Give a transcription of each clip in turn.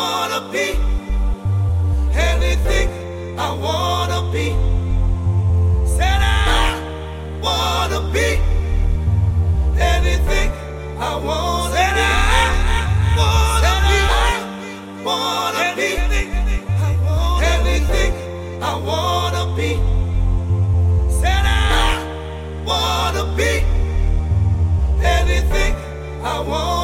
wanna be. Anything I wanna be. Said I wanna be. Anything I wanna Said be. I wanna Said. I wanna be. Anything I wanna be. Said I wanna be. Anything I wanna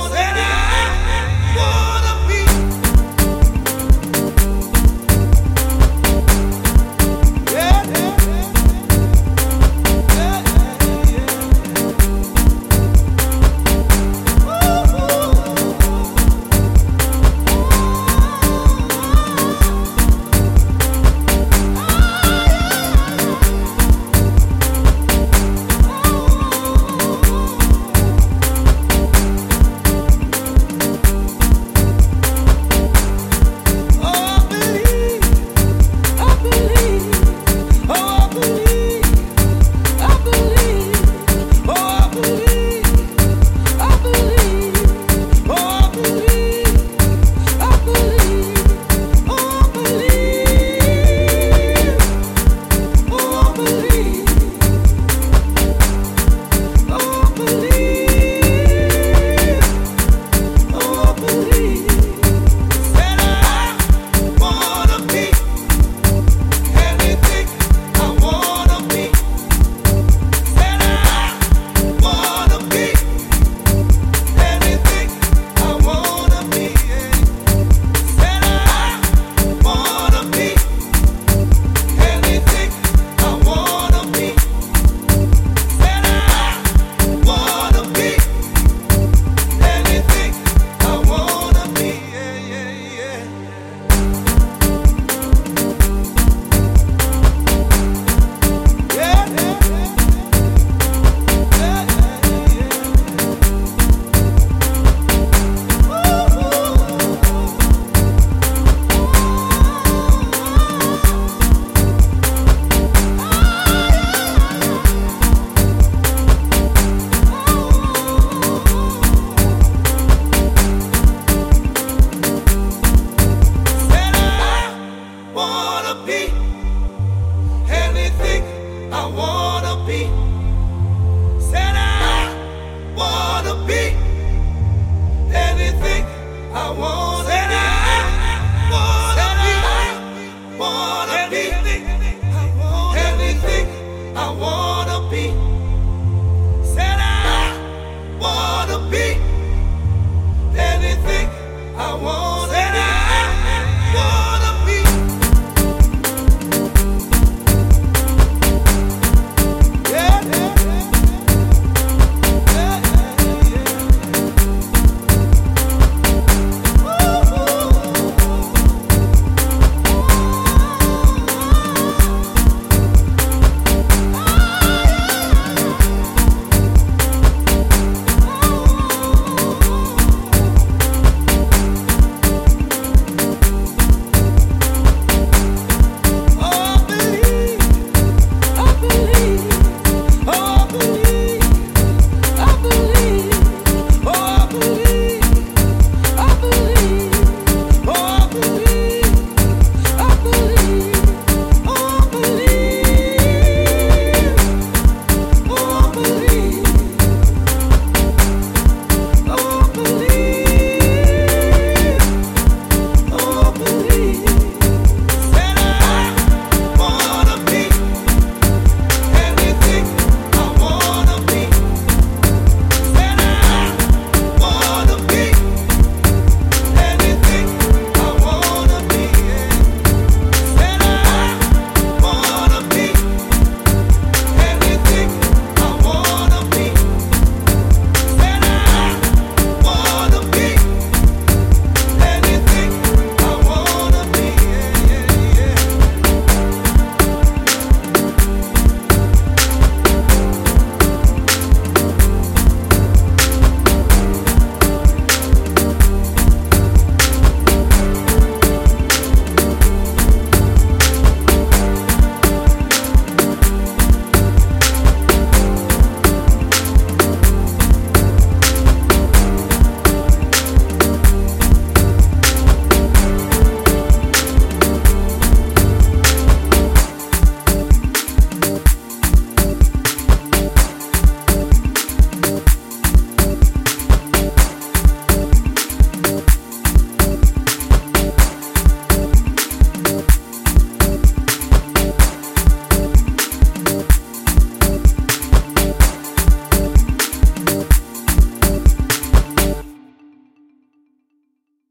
be anything I want.